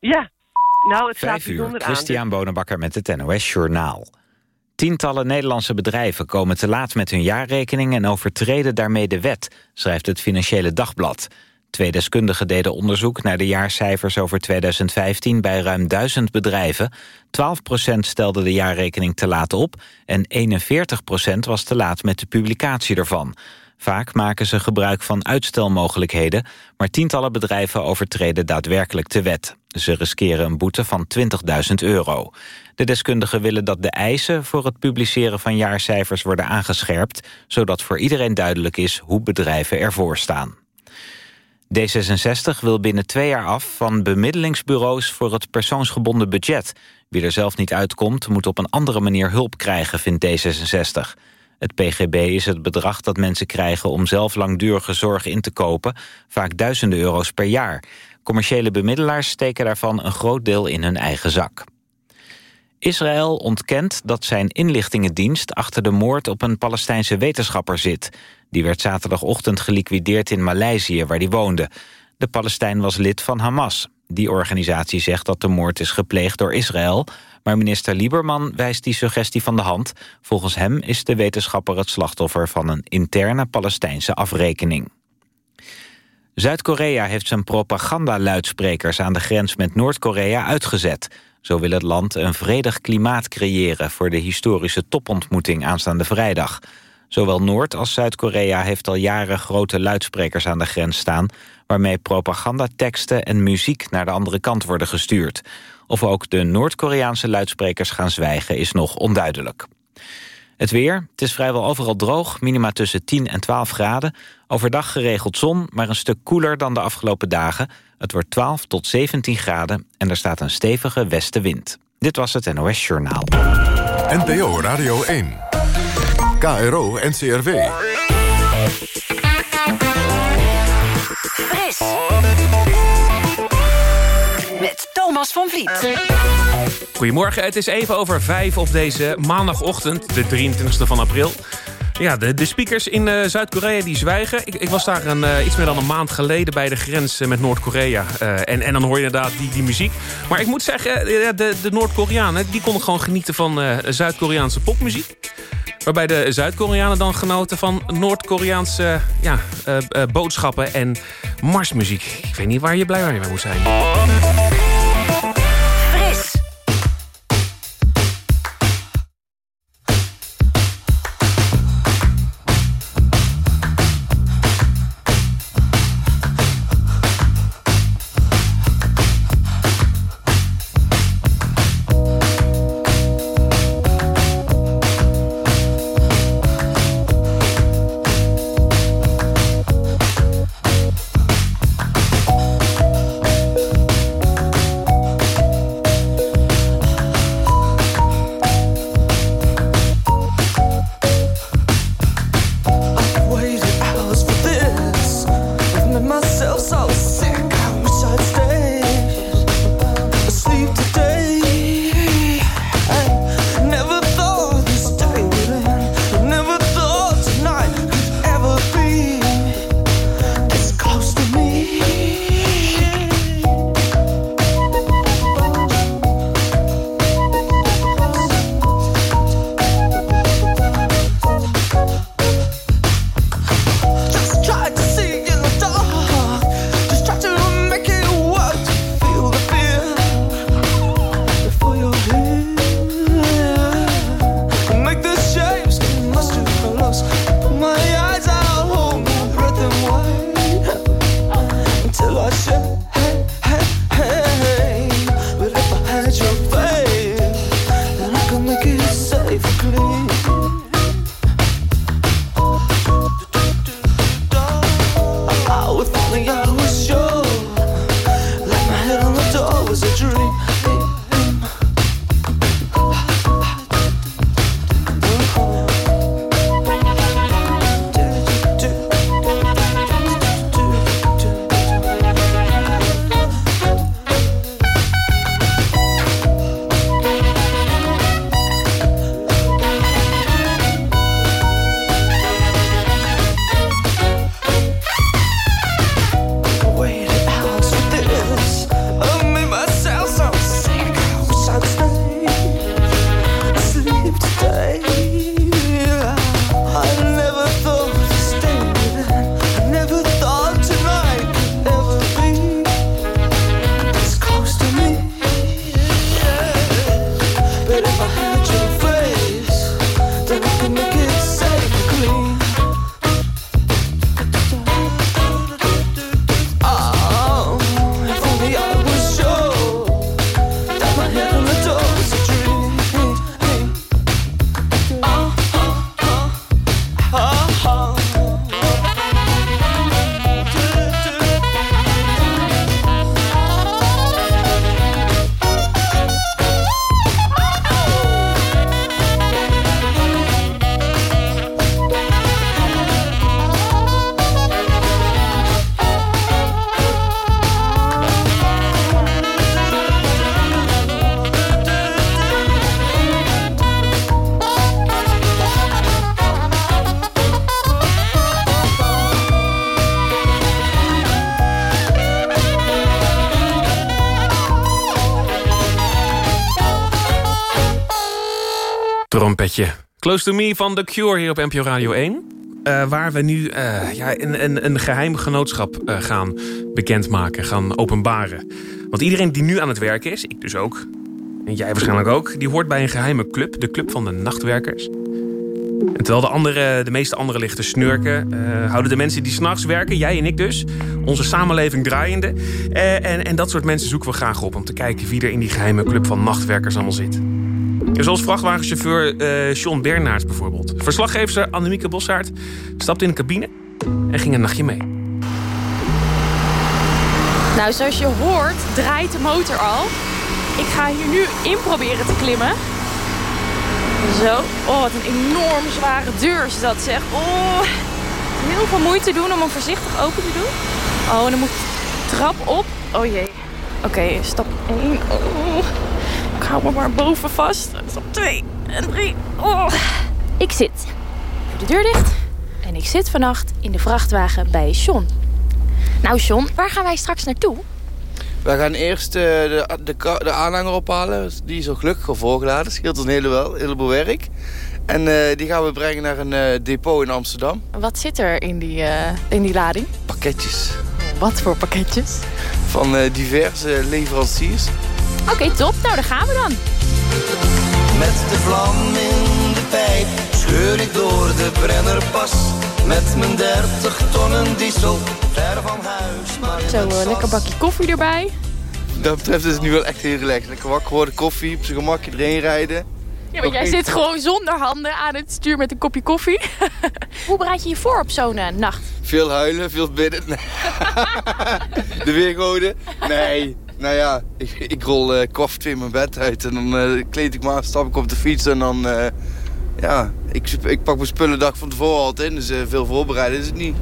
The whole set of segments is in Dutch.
Ja, nou, het staat uur, aan. Christian Bonenbakker met het NOS Journaal. Tientallen Nederlandse bedrijven komen te laat met hun jaarrekening... en overtreden daarmee de wet, schrijft het Financiële Dagblad. Twee deskundigen deden onderzoek naar de jaarcijfers over 2015... bij ruim duizend bedrijven. 12% stelde de jaarrekening te laat op... en 41% was te laat met de publicatie ervan. Vaak maken ze gebruik van uitstelmogelijkheden... maar tientallen bedrijven overtreden daadwerkelijk de wet. Ze riskeren een boete van 20.000 euro. De deskundigen willen dat de eisen voor het publiceren van jaarcijfers worden aangescherpt... zodat voor iedereen duidelijk is hoe bedrijven ervoor staan. D66 wil binnen twee jaar af van bemiddelingsbureaus voor het persoonsgebonden budget. Wie er zelf niet uitkomt, moet op een andere manier hulp krijgen, vindt D66. Het PGB is het bedrag dat mensen krijgen om zelf langdurige zorg in te kopen, vaak duizenden euro's per jaar. Commerciële bemiddelaars steken daarvan een groot deel in hun eigen zak. Israël ontkent dat zijn inlichtingendienst achter de moord op een Palestijnse wetenschapper zit. Die werd zaterdagochtend geliquideerd in Maleisië, waar hij woonde. De Palestijn was lid van Hamas. Die organisatie zegt dat de moord is gepleegd door Israël... maar minister Lieberman wijst die suggestie van de hand. Volgens hem is de wetenschapper het slachtoffer van een interne Palestijnse afrekening. Zuid-Korea heeft zijn propagandaluidsprekers aan de grens met Noord-Korea uitgezet. Zo wil het land een vredig klimaat creëren voor de historische topontmoeting aanstaande vrijdag. Zowel Noord- als Zuid-Korea heeft al jaren grote luidsprekers aan de grens staan... waarmee propagandateksten en muziek naar de andere kant worden gestuurd. Of ook de Noord-Koreaanse luidsprekers gaan zwijgen is nog onduidelijk. Het weer, het is vrijwel overal droog, minima tussen 10 en 12 graden. Overdag geregeld zon, maar een stuk koeler dan de afgelopen dagen. Het wordt 12 tot 17 graden en er staat een stevige westenwind. Dit was het NOS Journaal. NPO Radio 1. KRO NCRW. Fris. Thomas van Vliet. Goedemorgen, het is even over vijf op deze maandagochtend, de 23e van april. Ja, de, de speakers in uh, Zuid-Korea die zwijgen. Ik, ik was daar een, uh, iets meer dan een maand geleden bij de grens uh, met Noord-Korea. en, en dan hoor je inderdaad die, die muziek. Maar ik moet zeggen, de, de Noord-Koreanen... die konden gewoon genieten van Zuid-Koreaanse popmuziek. Waarbij de Zuid-Koreanen dan genoten van Noord-Koreaanse ja, boodschappen en marsmuziek. Ik weet niet waar je blij mee moet zijn. Close to Me van The Cure hier op NPO Radio 1. Uh, eh, waar we nu uh, ja, een, een, een geheim genootschap uh, gaan bekendmaken, gaan openbaren. Want iedereen die nu aan het werken is, ik dus ook, en jij waarschijnlijk ook... die hoort bij een geheime club, de Club van de Nachtwerkers. En terwijl de, andere, de meeste anderen te snurken... houden de mensen die s'nachts werken, jij en ik dus... onze samenleving draaiende. en, en dat soort mensen zoeken we graag op... om te kijken wie er in die geheime Club van Nachtwerkers allemaal zit. Zoals vrachtwagenchauffeur uh, Sean Bernards bijvoorbeeld. Verslaggever Annemieke Bossaert stapte in de cabine en ging een nachtje mee. Nou, zoals je hoort draait de motor al. Ik ga hier nu in proberen te klimmen. Zo. Oh, wat een enorm zware deur is dat zeg. Oh, heel veel moeite doen om hem voorzichtig open te doen. Oh, en dan moet ik trap op. Oh jee. Oké, stap 1. Oh. Ik hou me maar boven vast. Stap 2 en 3. Oh. Ik zit. Doe de deur dicht. En ik zit vannacht in de vrachtwagen bij John. Nou John, waar gaan wij straks naartoe? We gaan eerst uh, de, de, de, aanhanger ophalen. Die is al gelukkig al voorgeladen. Scheelt ons een heleboel, heleboel werk. En uh, die gaan we brengen naar een uh, depot in Amsterdam. Wat zit er in die, in die lading? Pakketjes. Wat voor pakketjes? Van diverse leveranciers. Oké, top. Nou, daar gaan we dan. Met de vlam in de pijp scheur ik door de Brennerpas. Met mijn 30 tonnen diesel, ver van huis. Maar Zo, uh, lekker bakje koffie erbij. Dat betreft is het nu wel echt heel relaxed. Lekker wakker worden, koffie, op zijn gemakje erheen rijden. Ja, maar jij zit gewoon zonder handen aan het stuur met een kopje koffie. Hoe bereid je je voor op zo'n uh, nacht? Veel huilen, veel bidden. Nee. de weergoden? Nee. Nou ja, ik, ik rol uh, koffie in mijn bed uit en dan uh, kleed ik me aan, stap ik op de fiets en dan... Uh, ja, ik, ik pak mijn spullen dag van tevoren altijd in, dus veel voorbereiden is het niet.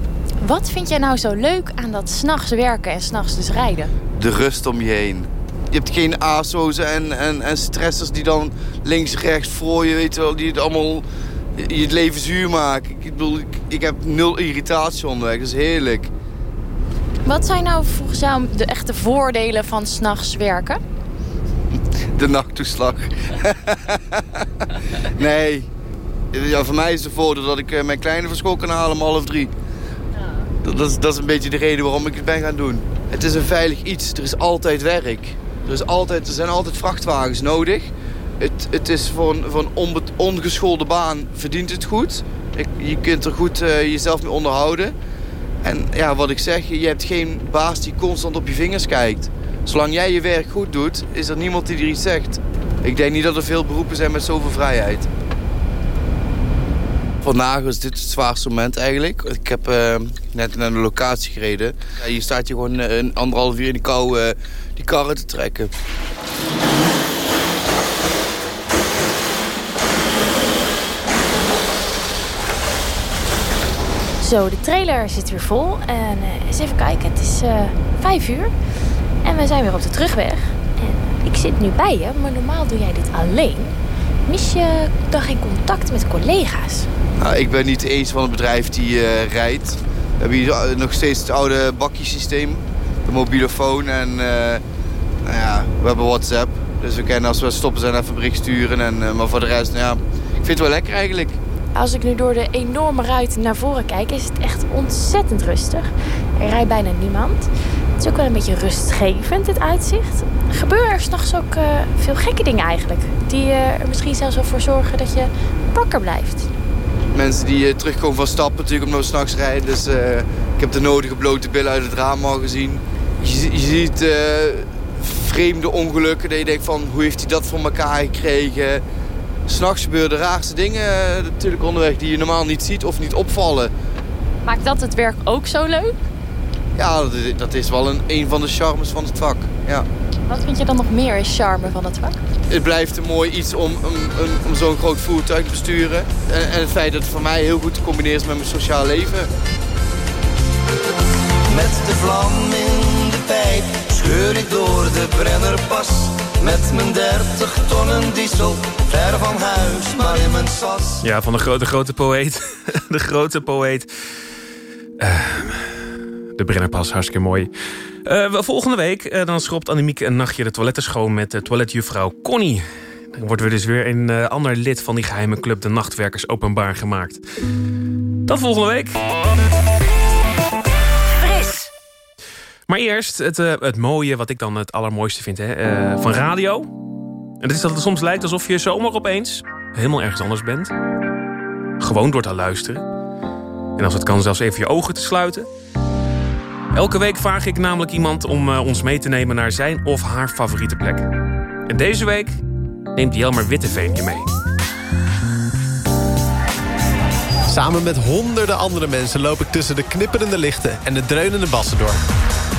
Wat vind jij nou zo leuk aan dat s'nachts werken en s'nachts dus rijden? De rust om je heen. Je hebt geen ASO's en, en, en stressers die dan links, rechts voor je, weet je wel, die het allemaal je het leven zuur maken. Ik bedoel, ik, ik heb nul irritatie onderweg, dat is heerlijk. Wat zijn nou volgens jou de echte voordelen van s'nachts werken? De nachttoeslag. nee. Ja, voor mij is het voordeel dat ik eh, mijn kleine van school kan halen om half drie. Dat, is, dat is een beetje de reden waarom ik het ben gaan doen. Het is een veilig iets. Er is altijd werk. Er, is altijd, er zijn altijd vrachtwagens nodig. Het, het is voor een, ongeschoolde baan verdient het goed. Je kunt er goed uh, jezelf mee onderhouden. En ja, wat ik zeg, je hebt geen baas die constant op je vingers kijkt. Zolang jij je werk goed doet, is er niemand die er iets zegt. Ik denk niet dat er veel beroepen zijn met zoveel vrijheid. Vandaag was dit het zwaarste moment eigenlijk. Ik heb uh, net naar de locatie gereden. Ja, hier staat je gewoon uh, een anderhalf uur in de kou uh, die karren te trekken. Zo, de trailer zit weer vol. En uh, eens even kijken, het is uh, vijf uur. En we zijn weer op de terugweg. En ik zit nu bij je, maar normaal doe jij dit alleen. Mis je dan geen contact met collega's? Nou, ik ben niet eens van het bedrijf die uh, rijdt. We hebben hier nog steeds het oude bakjesysteem. De mobielefoon en nou ja, we hebben WhatsApp. Dus we kunnen als we stoppen zijn even bericht sturen. En, maar voor de rest, nou ja, ik vind het wel lekker eigenlijk. Als ik nu door de enorme ruit naar voren kijk, is het echt ontzettend rustig. Er rijdt bijna niemand. Het is ook wel een beetje rustgevend, het uitzicht. Gebeuren er s'nachts ook uh, veel gekke dingen eigenlijk. Die uh, er misschien zelfs wel voor zorgen dat je wakker blijft. Mensen die uh, terugkomen van stappen natuurlijk omdat we s'nachts rijden. Dus ik heb de nodige blote billen uit het raam al gezien. Je, je ziet vreemde ongelukken dat je denkt van hoe heeft hij dat voor elkaar gekregen s'nachts gebeuren de raarste dingen eh, natuurlijk onderweg die je normaal niet ziet of niet opvallen. Maakt dat het werk ook zo leuk? Ja, dat is wel een, een van de charmes van het vak. Ja. Wat vind je dan nog meer charme van het vak? Het blijft een mooi iets om, om, om zo'n groot voertuig te besturen. En, en, het feit dat het voor mij heel goed te combineren is met mijn sociaal leven. Met de vlam in de pijp scheur ik door de Brennerpas. Met mijn 30 tonnen diesel Ver van huis, maar in mijn sas. Ja, van de grote, grote poëet. de grote poëet. Uh, de Brennerpas, hartstikke mooi. Uh, volgende week uh, dan schropt Annemiek een nachtje de toiletten schoon... met de toiletjuffrouw Connie. wordt er dus weer een uh, ander lid van die geheime club... de Nachtwerkers openbaar gemaakt. Tot volgende week. Maar eerst het, uh, het mooie, wat ik dan het allermooiste vind hè, uh, van radio. En dat is dat het soms lijkt alsof je zomaar opeens helemaal ergens anders bent. Gewoon door te luisteren. En als het kan zelfs even je ogen te sluiten. Elke week vraag ik namelijk iemand om uh, ons mee te nemen naar zijn of haar favoriete plek. En deze week neemt Jelmer Witteveen je mee. Samen met honderden andere mensen loop ik tussen de knipperende lichten en de dreunende bassen door.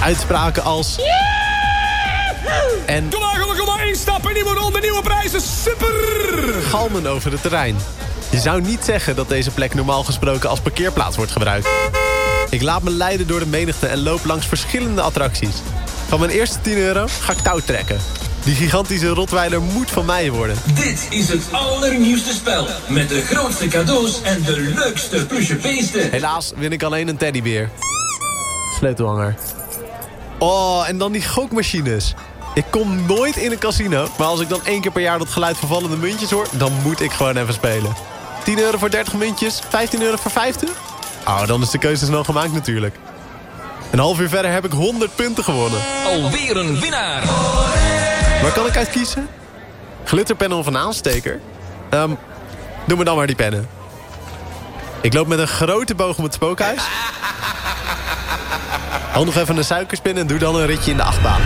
Uitspraken als... En... Kom maar, kom maar, kom maar, instappen, nieuwe ronde, nieuwe prijzen, super! Galmen over het terrein. Je zou niet zeggen dat deze plek normaal gesproken als parkeerplaats wordt gebruikt. Ik laat me leiden door de menigte en loop langs verschillende attracties. Van mijn eerste 10 euro ga ik touw trekken. Die gigantische rotweiler moet van mij worden. Dit is het allernieuwste spel. Met de grootste cadeaus en de leukste plusje beesten. Helaas win ik alleen een teddybeer. Sleutelhanger. Oh, en dan die gokmachines. Ik kom nooit in een casino. Maar als ik dan één keer per jaar dat geluid van vallende muntjes hoor... dan moet ik gewoon even spelen. 10 euro voor 30 muntjes, 15 euro voor 50? Oh, dan is de keuze snel gemaakt natuurlijk. Een half uur verder heb ik 100 punten gewonnen. Alweer een winnaar. Waar kan ik uit kiezen? Glitterpennen of een aansteker? Um, doe me dan maar die pennen. Ik loop met een grote boog om het spookhuis. Haal nog even een suikerspin en doe dan een ritje in de achtbaan.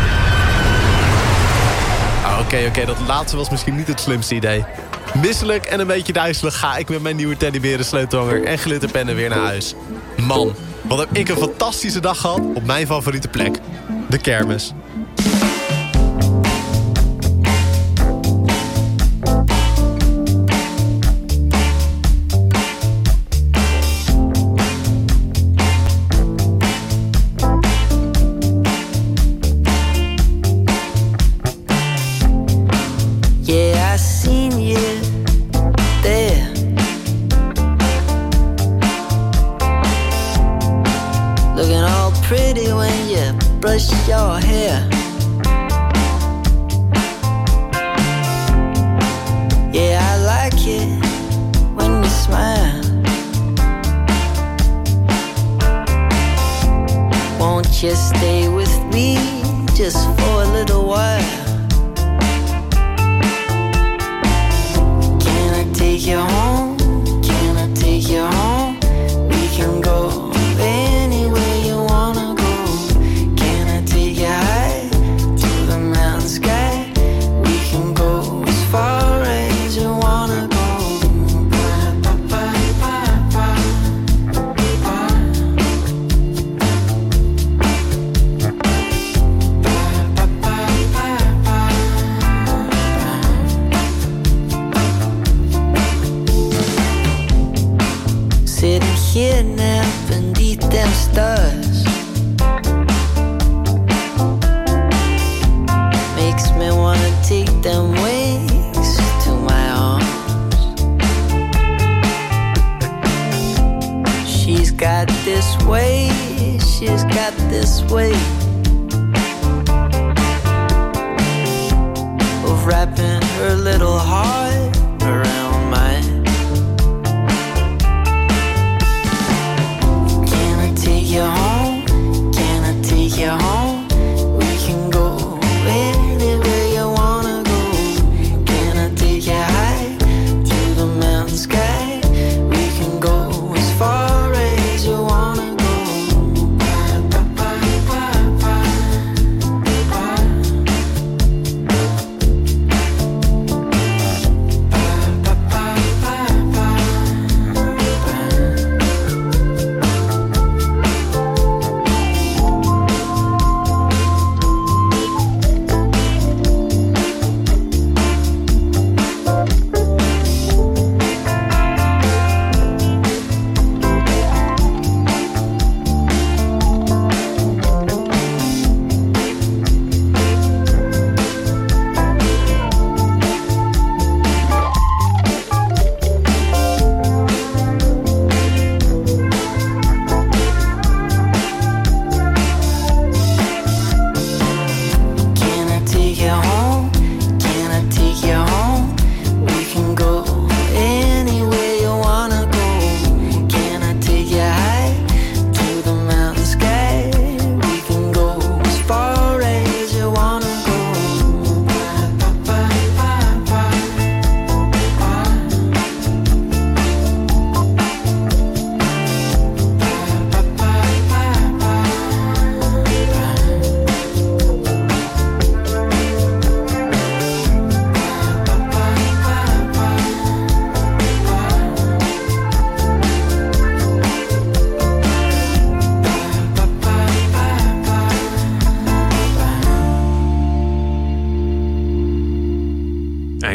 Oké, oh, oké, okay, dat laatste was misschien niet het slimste idee. Misselijk en een beetje duizelig ga ik met mijn nieuwe teddyberen sleutelhanger en glitterpennen weer naar huis. Man, wat heb ik een fantastische dag gehad op mijn favoriete plek. De kermis. wrapping her little heart.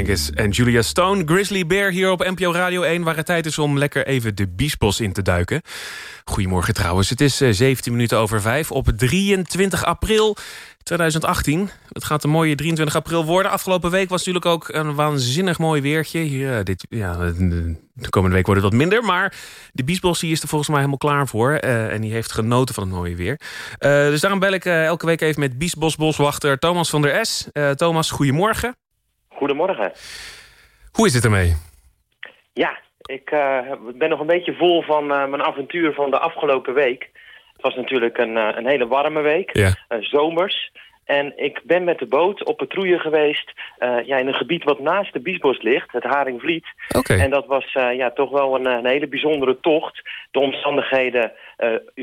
En Julia Stone, Grizzly Bear hier op NPO Radio 1... waar het tijd is om lekker even de biesbos in te duiken. Goedemorgen trouwens, het is 17 minuten over 5 op 23 april 2018. Het gaat een mooie 23 april worden. Afgelopen week was natuurlijk ook een waanzinnig mooi weertje. Hier, dit, ja, de komende week wordt het wat minder. Maar de Biesbos is er volgens mij helemaal klaar voor. En die heeft genoten van het mooie weer. Dus daarom bel ik elke week even met Biesbosboswachter Thomas van der S. Thomas, goedemorgen. Goedemorgen. Hoe is het ermee? Ja, ik ben nog een beetje vol van mijn avontuur van de afgelopen week. Het was natuurlijk een, een hele warme week, ja. zomers. En ik ben met de boot op patrouille geweest ja, in een gebied wat naast de Biesbos ligt, het Haringvliet. Okay. En dat was ja, toch wel een, een, hele bijzondere tocht. De omstandigheden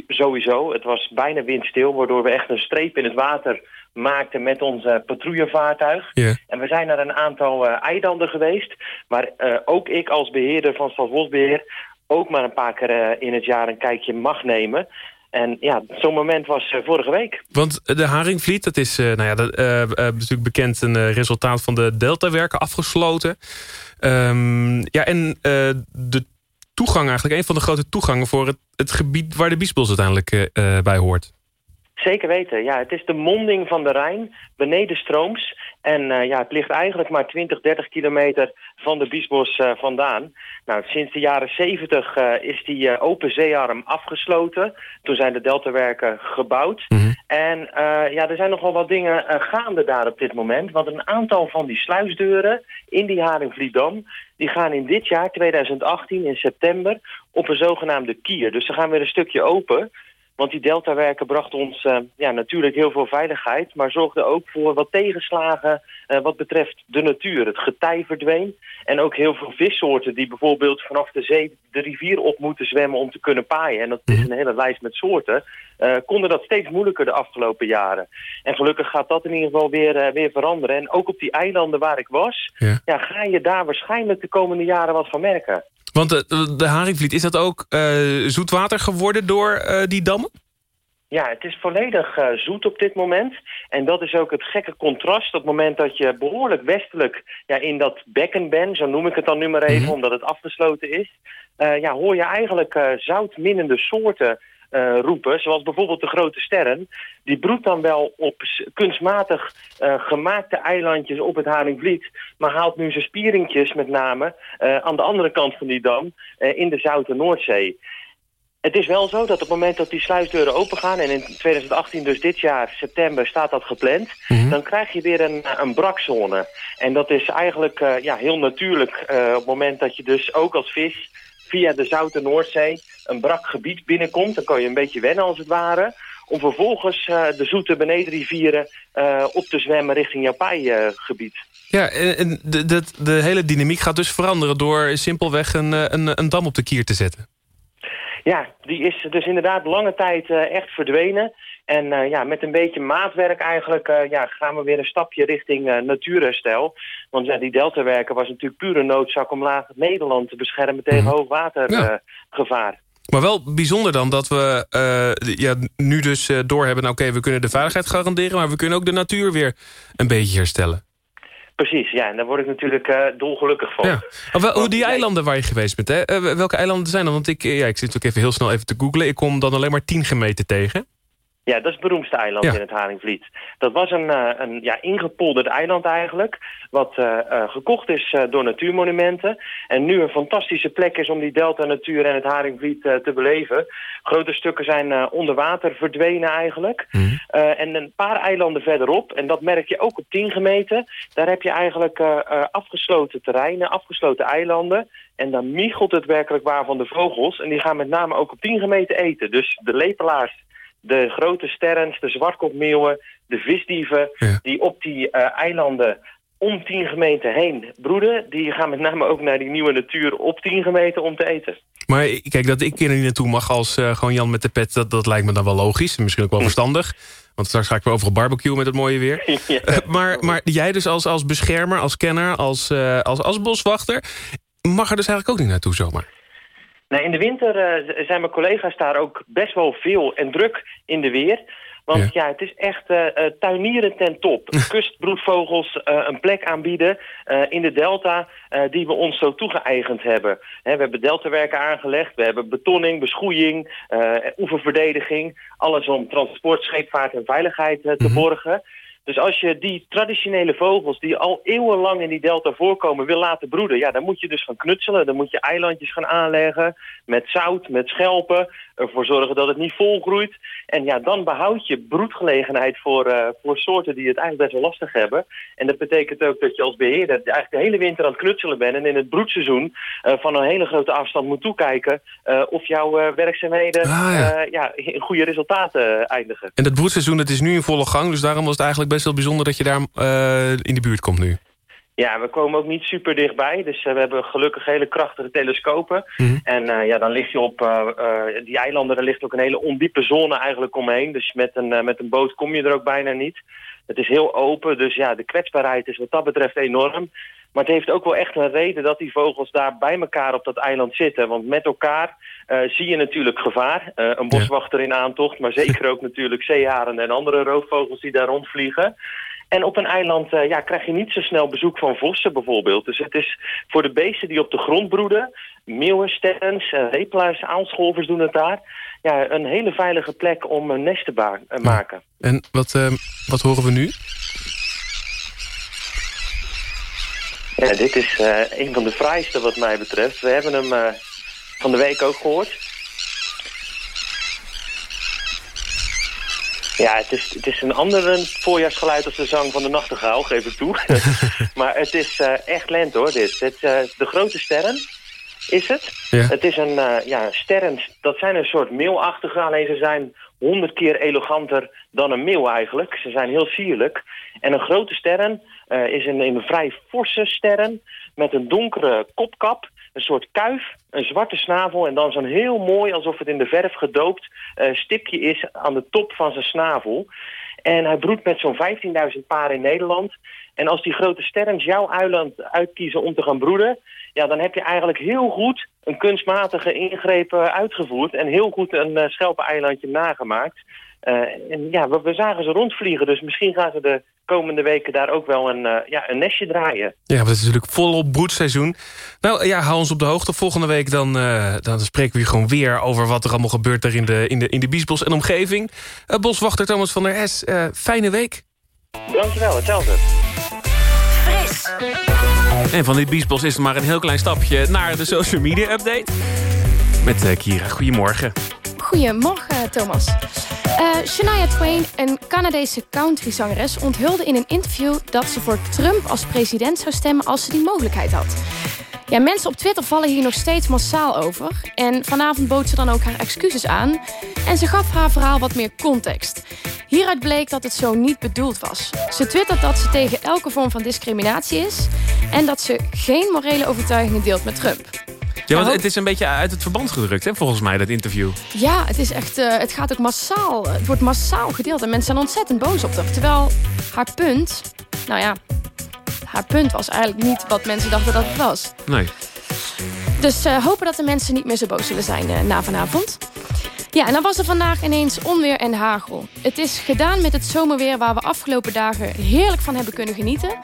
sowieso. Het was bijna windstil, waardoor we echt een streep in het water maakten met ons patrouillevaartuig. Yeah. En we zijn naar een aantal eilanden geweest. Maar ook ik als beheerder van Staatsbosbeheer ook maar een paar keer in het jaar een kijkje mag nemen. En ja, zo'n moment was vorige week. Want de Haringvliet, dat is nou ja, dat, uh, natuurlijk bekend een resultaat van de Deltawerken afgesloten. Um, ja, en de toegang eigenlijk, een van de grote toegangen voor het, het gebied waar de Biesbos uiteindelijk bij hoort. Zeker weten, ja. Het is de monding van de Rijn, beneden strooms. En uh, ja, het ligt eigenlijk maar 20, 30 kilometer van de Biesbos uh, vandaan. Nou, sinds de jaren 70 uh, is die open zeearm afgesloten. Toen zijn de deltawerken gebouwd. Mm -hmm. En ja, er zijn nogal wat dingen gaande daar op dit moment. Want een aantal van die sluisdeuren in die Haringvlietdam... die gaan in dit jaar, 2018, in september, op een zogenaamde kier. Dus ze gaan weer een stukje open... Want die deltawerken brachten ons uh, ja, natuurlijk heel veel veiligheid... maar zorgden ook voor wat tegenslagen uh, wat betreft de natuur. Het getij verdween en ook heel veel vissoorten... die bijvoorbeeld vanaf de zee de rivier op moeten zwemmen om te kunnen paaien. En dat is een hele lijst met soorten. Uh, konden dat steeds moeilijker de afgelopen jaren. En gelukkig gaat dat in ieder geval weer, weer veranderen. En ook op die eilanden waar ik was... Ja. Ja, ga je daar waarschijnlijk de komende jaren wat van merken. Want de, de Haringvliet, is dat ook uh, zoetwater geworden door uh, die dammen? Ja, het is volledig uh, zoet op dit moment. En dat is ook het gekke contrast op het moment dat je behoorlijk westelijk ja, in dat bekken bent. Zo noem ik het dan nu maar even, Mhm. omdat het afgesloten is. Ja, hoor je eigenlijk zoutminnende soorten uh, roepen, zoals bijvoorbeeld de grote sterren. Die broedt dan wel op kunstmatig uh, gemaakte eilandjes op het Haringvliet, maar haalt nu zijn spieringjes met name uh, aan de andere kant van die dam in de Zoute Noordzee. Het is wel zo dat op het moment dat die sluisdeuren opengaan... en in 2018, dus dit jaar, september, staat dat gepland... Mhm. Mm -hmm. dan krijg je weer een, een brakzone. En dat is eigenlijk ja, heel natuurlijk op het moment dat je dus ook als vis... via de Zoute Noordzee een brak gebied binnenkomt. Dan kan je een beetje wennen als het ware... om vervolgens uh, de zoete benedenrivieren op te zwemmen richting jouw paaigebied. Ja, en de, de, de hele dynamiek gaat dus veranderen... door simpelweg een, een, een dam op de kier te zetten. Ja, die is dus inderdaad lange tijd uh, echt verdwenen. En uh, ja, met een beetje maatwerk eigenlijk uh, ja, gaan we weer een stapje richting natuurherstel. Want ja, die deltawerken was natuurlijk pure noodzak om laag Nederland te beschermen tegen Mhm. hoogwatergevaar. Ja. Maar wel bijzonder dan dat we ja, nu dus doorhebben... Nou, oké, okay, we kunnen de veiligheid garanderen... maar we kunnen ook de natuur weer een beetje herstellen. Precies, ja, en daar word ik natuurlijk uh, dolgelukkig van. Ja. Wel, hoe die eilanden waar je geweest bent, hè? Welke eilanden zijn dan? Want ik, ja, ik zit natuurlijk even heel snel even te googlen. Ik kom dan alleen maar tien gemeten tegen. Ja, dat is het beroemdste eiland Ja. in het Haringvliet. Dat was een, uh, een ja, ingepolderd eiland eigenlijk, wat uh, uh, gekocht is door natuurmonumenten. En nu een fantastische plek is om die delta-natuur en het Haringvliet te beleven. Grote stukken zijn onder water verdwenen eigenlijk. Mhm. En een paar eilanden verderop, en dat merk je ook op 10 gemeten... daar heb je eigenlijk afgesloten terreinen, afgesloten eilanden... En dan miegelt het werkelijk waar van de vogels. En die gaan met name ook op 10 gemeten eten. Dus de lepelaars, de grote sterrens, de zwartkopmeeuwen, de visdieven... Ja. die op die uh, eilanden om 10 gemeten heen broeden... die gaan met name ook naar die nieuwe natuur op 10 gemeten om te eten. Maar kijk, dat ik er niet naartoe mag als uh, gewoon Jan met de pet... Dat, dat lijkt me dan wel logisch en misschien ook wel verstandig. Want straks ga ik weer overal barbecue met het mooie weer. ja. Uh, maar, maar jij dus als, als beschermer, als kenner, als, als, als boswachter... mag er dus eigenlijk ook niet naartoe zomaar. Nou, in de winter uh, zijn mijn collega's daar ook best wel veel en druk in de weer. Want ja, het is echt uh, tuinieren ten top. Kustbroedvogels uh, een plek aanbieden in de delta die we ons zo toegeëigend hebben. we hebben deltawerken aangelegd, we hebben betonning, beschoeiing, oeververdediging. Alles om transport, scheepvaart en veiligheid te mhm. borgen. Dus als je die traditionele vogels die al eeuwenlang in die delta voorkomen wil laten broeden... ja, dan moet je dus gaan knutselen. Dan moet je eilandjes gaan aanleggen met zout, met schelpen. Ervoor zorgen dat het niet volgroeit. En ja, dan behoud je broedgelegenheid voor, uh, voor soorten die het eigenlijk best wel lastig hebben. En dat betekent ook dat je als beheerder eigenlijk de hele winter aan het knutselen bent... en in het broedseizoen uh, van een hele grote afstand moet toekijken... Uh, of jouw werkzaamheden ah, ja. ja. in goede resultaten eindigen. En dat broedseizoen het is nu in volle gang, dus daarom was het eigenlijk best wel bijzonder dat je daar in de buurt komt nu. Ja, we komen ook niet super dichtbij. Dus uh, we hebben gelukkig hele krachtige telescopen. Mm En uh, ja, dan lig je op die eilanden, er ligt ook een hele ondiepe zone eigenlijk omheen. Dus met een, met een boot kom je er ook bijna niet. Het is heel open, dus ja, de kwetsbaarheid is wat dat betreft enorm. Maar het heeft ook wel echt een reden dat die vogels daar bij elkaar op dat eiland zitten. Want met elkaar uh, zie je natuurlijk gevaar. Uh, een boswachter in aantocht, maar zeker ook natuurlijk zeeharen en andere roofvogels die daar rondvliegen. En op een eiland uh, ja, krijg je niet zo snel bezoek van vossen bijvoorbeeld. Dus het is voor de beesten die op de grond broeden... meeuwen, sterns, repelaars, aanscholvers doen het daar... Ja, een hele veilige plek om een nest te maken. En wat, wat horen we nu? Ja, dit is uh, een van de fraaiste wat mij betreft. We hebben hem uh, van de week ook gehoord. Ja, het is, het is een ander voorjaarsgeluid als de zang van de nachtegaal, geef ik toe. maar het is uh, echt lent hoor, dit. Het, de grote sterren is het. Ja. Het is een, ja, sterren, dat zijn een soort meelachtige, alleen ze zijn honderd keer eleganter dan een meeuw eigenlijk. Ze zijn heel sierlijk. En een grote sterren is een, een vrij forse sterren met een donkere kopkap, een soort kuif, een zwarte snavel en dan zo'n heel mooi, alsof het in de verf gedoopt, uh, stipje is aan de top van zijn snavel. En hij broedt met zo'n 15.000 paren in Nederland. En als die grote sterrens jouw eiland uitkiezen om te gaan broeden... ja, dan heb je eigenlijk heel goed een kunstmatige ingreep uitgevoerd... en heel goed een uh, schelpeneilandje nagemaakt. En ja, we, we, zagen ze rondvliegen, dus misschien gaan ze de komende weken daar ook wel een, uh, ja, een nestje draaien. Ja, het is natuurlijk volop broedseizoen. Nou ja, hou ons op de hoogte. Volgende week dan, uh, dan spreken we gewoon weer over wat er allemaal gebeurt daar in de, in de, in de Biesbos en omgeving. boswachter Thomas van der Es, fijne week. Dankjewel, hetzelfde. Fris. En van dit Biesbos is er maar een heel klein stapje naar de social media update. Met Kira, goedemorgen. Goedemorgen, Thomas. Uh, Shania Twain, een Canadese countryzangeres... onthulde in een interview dat ze voor Trump als president zou stemmen... als ze die mogelijkheid had. Ja, mensen op Twitter vallen hier nog steeds massaal over. En vanavond bood ze dan ook haar excuses aan. En ze gaf haar verhaal wat meer context. Hieruit bleek dat het zo niet bedoeld was. Ze twittert dat ze tegen elke vorm van discriminatie is... en dat ze geen morele overtuigingen deelt met Trump. Ja, want het is een beetje uit het verband gedrukt, hè, volgens mij, dat interview. Ja, het, is echt, uh, het gaat ook massaal. Het wordt massaal gedeeld en mensen zijn ontzettend boos op haar. Terwijl haar punt, nou ja, haar punt was eigenlijk niet wat mensen dachten dat het was. Nee. Dus uh, hopen dat de mensen niet meer zo boos zullen zijn uh, na vanavond. Ja, en dan was er vandaag ineens onweer en hagel. Het is gedaan met het zomerweer waar we afgelopen dagen heerlijk van hebben kunnen genieten.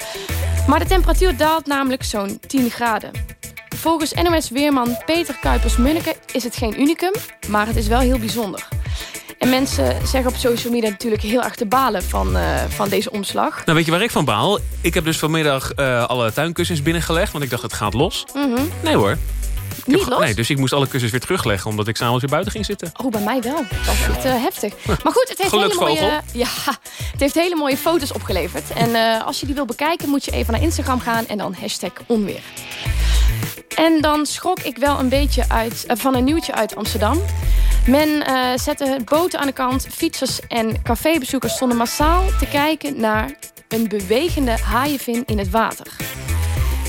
Maar de temperatuur daalt namelijk zo'n 10 graden. Volgens NOS-weerman Peter Kuipers-Munneke is het geen unicum, maar het is wel heel bijzonder. En mensen zeggen op social media natuurlijk heel erg te balen van, uh, van deze omslag. Nou, weet je waar ik van baal? Ik heb dus vanmiddag uh, alle tuinkussens binnengelegd, want ik dacht het gaat los. Mm -hmm. Nee hoor. Niet los? Nee, dus ik moest alle kussens weer terugleggen... omdat ik s'avonds weer buiten ging zitten. Oh, bij mij wel. Dat was echt uh, heftig. Maar goed, het heeft, hele mooie, ja, het heeft hele mooie foto's opgeleverd. En als je die wil bekijken, moet je even naar Instagram gaan... en dan hashtag onweer. En dan schrok ik wel een beetje uit, uh, van een nieuwtje uit Amsterdam. Men uh, zette boten aan de kant. Fietsers en cafébezoekers stonden massaal te kijken naar een bewegende haaienvin in het water.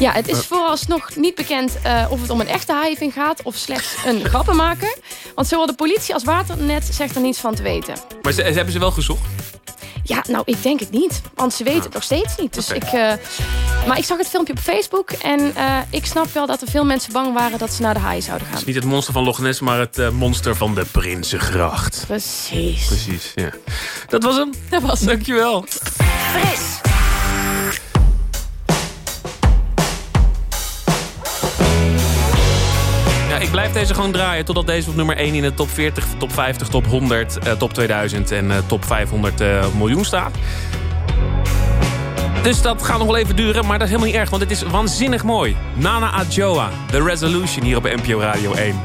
Ja, het is vooralsnog niet bekend uh, of het om een echte haaienvin gaat... of slechts een grappenmaker. Want zowel de politie als Waternet zegt er niets van te weten. Maar ze, hebben ze wel gezocht? Ja, nou, ik denk het niet. Want ze weten ah. het nog steeds niet. Dus ik, uh, Maar ik zag het filmpje op Facebook en uh, ik snap wel dat er veel mensen bang waren dat ze naar de haai zouden gaan. Het is niet het monster van Loch Ness, maar het uh, monster van de Prinsengracht. Precies. Precies, ja. Dat was hem. Dat was hem. Dankjewel. Fris. Ik blijf deze gewoon draaien totdat deze op nummer 1 in de top 40, top 50, top 100, uh, top 2000 en uh, top 500 uh, miljoen staat. Dus dat gaat nog wel even duren, maar dat is helemaal niet erg, want het is waanzinnig mooi. Nana Adjoa, The Resolution hier op NPO Radio 1.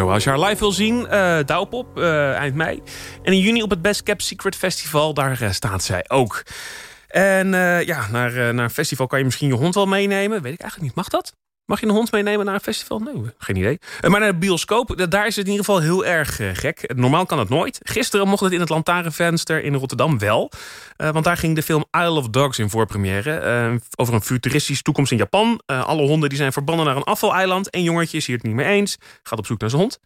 Als je haar live wil zien, uh, Douwpop, uh, eind mei. En in juni op het Best Cap Secret Festival, daar uh, staat zij ook. En ja, naar, naar een festival kan je misschien je hond wel meenemen. Weet ik eigenlijk niet. Mag dat? Mag je een hond meenemen naar een festival? Nee, geen idee. Maar naar de bioscoop, daar is het in ieder geval heel erg gek. Normaal kan het nooit. Gisteren mocht het in het Lantaarnvenster in Rotterdam wel. want daar ging de film Isle of Dogs in voorpremière. over een futuristische toekomst in Japan. alle honden die zijn verbannen naar een afvaleiland. En jongetje is hier het niet mee eens. Gaat op zoek naar zijn hond.